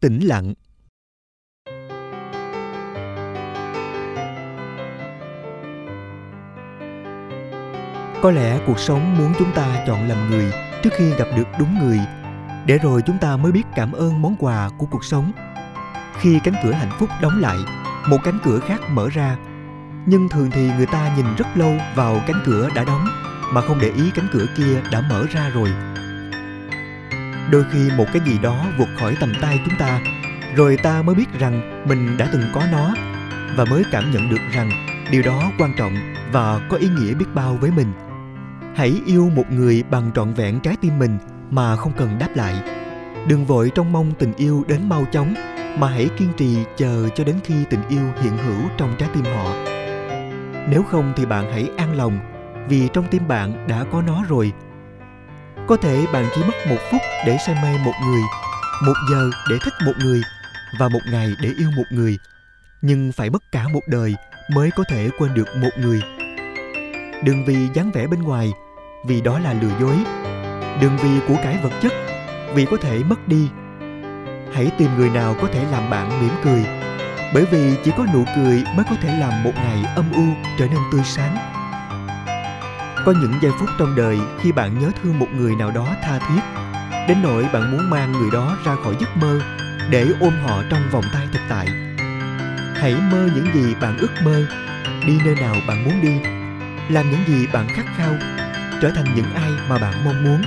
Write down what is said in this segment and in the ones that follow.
tĩnh lặng. Có lẽ cuộc sống muốn chúng ta chọn làm người trước khi gặp được đúng người, để rồi chúng ta mới biết cảm ơn món quà của cuộc sống. Khi cánh cửa hạnh phúc đóng lại, một cánh cửa khác mở ra. Nhưng thường thì người ta nhìn rất lâu vào cánh cửa đã đóng, mà không để ý cánh cửa kia đã mở ra rồi đôi khi một cái gì đó vụt khỏi tầm tay chúng ta, rồi ta mới biết rằng mình đã từng có nó và mới cảm nhận được rằng điều đó quan trọng và có ý nghĩa biết bao với mình. Hãy yêu một người bằng trọn vẹn trái tim mình mà không cần đáp lại. Đừng vội trông mong tình yêu đến mau chóng, mà hãy kiên trì chờ cho đến khi tình yêu hiện hữu trong trái tim họ. Nếu không thì bạn hãy an lòng, vì trong tim bạn đã có nó rồi có thể bạn chỉ mất một phút để say mê một người, một giờ để thích một người và một ngày để yêu một người. Nhưng phải mất cả một đời mới có thể quên được một người. Đừng vì dáng vẻ bên ngoài, vì đó là lừa dối. Đừng vì của cải vật chất, vì có thể mất đi. Hãy tìm người nào có thể làm bạn mỉm cười. Bởi vì chỉ có nụ cười mới có thể làm một ngày âm u trở nên tươi sáng có những giây phút trong đời khi bạn nhớ thương một người nào đó tha thiết. Đến nỗi bạn muốn mang người đó ra khỏi giấc mơ để ôm họ trong vòng tay thực tại. Hãy mơ những gì bạn ước mơ, đi nơi nào bạn muốn đi, làm những gì bạn khát khao, trở thành những ai mà bạn mong muốn.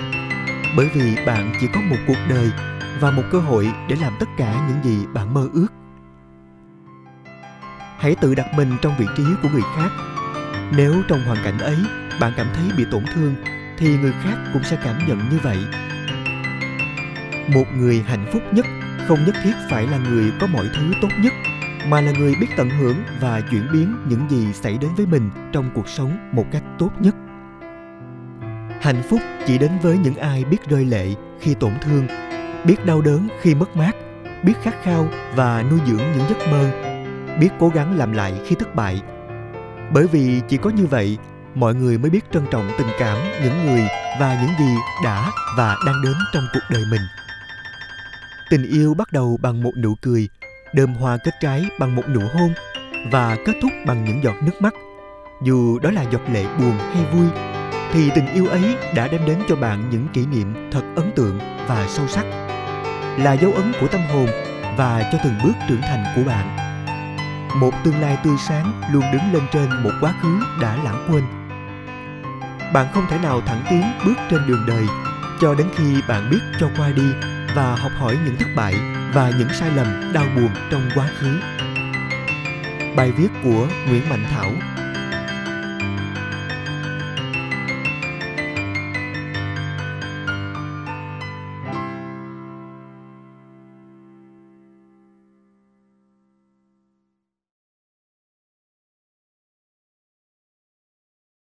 Bởi vì bạn chỉ có một cuộc đời và một cơ hội để làm tất cả những gì bạn mơ ước. Hãy tự đặt mình trong vị trí của người khác. Nếu trong hoàn cảnh ấy bạn cảm thấy bị tổn thương, thì người khác cũng sẽ cảm nhận như vậy. Một người hạnh phúc nhất không nhất thiết phải là người có mọi thứ tốt nhất, mà là người biết tận hưởng và chuyển biến những gì xảy đến với mình trong cuộc sống một cách tốt nhất. Hạnh phúc chỉ đến với những ai biết rơi lệ khi tổn thương, biết đau đớn khi mất mát, biết khát khao và nuôi dưỡng những giấc mơ, biết cố gắng làm lại khi thất bại. Bởi vì chỉ có như vậy mọi người mới biết trân trọng tình cảm những người và những gì đã và đang đến trong cuộc đời mình. Tình yêu bắt đầu bằng một nụ cười, đơm hoa kết trái bằng một nụ hôn và kết thúc bằng những giọt nước mắt. Dù đó là giọt lệ buồn hay vui, thì tình yêu ấy đã đem đến cho bạn những kỷ niệm thật ấn tượng và sâu sắc, là dấu ấn của tâm hồn và cho từng bước trưởng thành của bạn. Một tương lai tươi sáng luôn đứng lên trên một quá khứ đã lãng quên bạn không thể nào thẳng tiến bước trên đường đời. Cho đến khi bạn biết cho qua đi và học hỏi những thất bại và những sai lầm, đau buồn trong quá khứ. Bài viết của nguyễn mạnh thảo.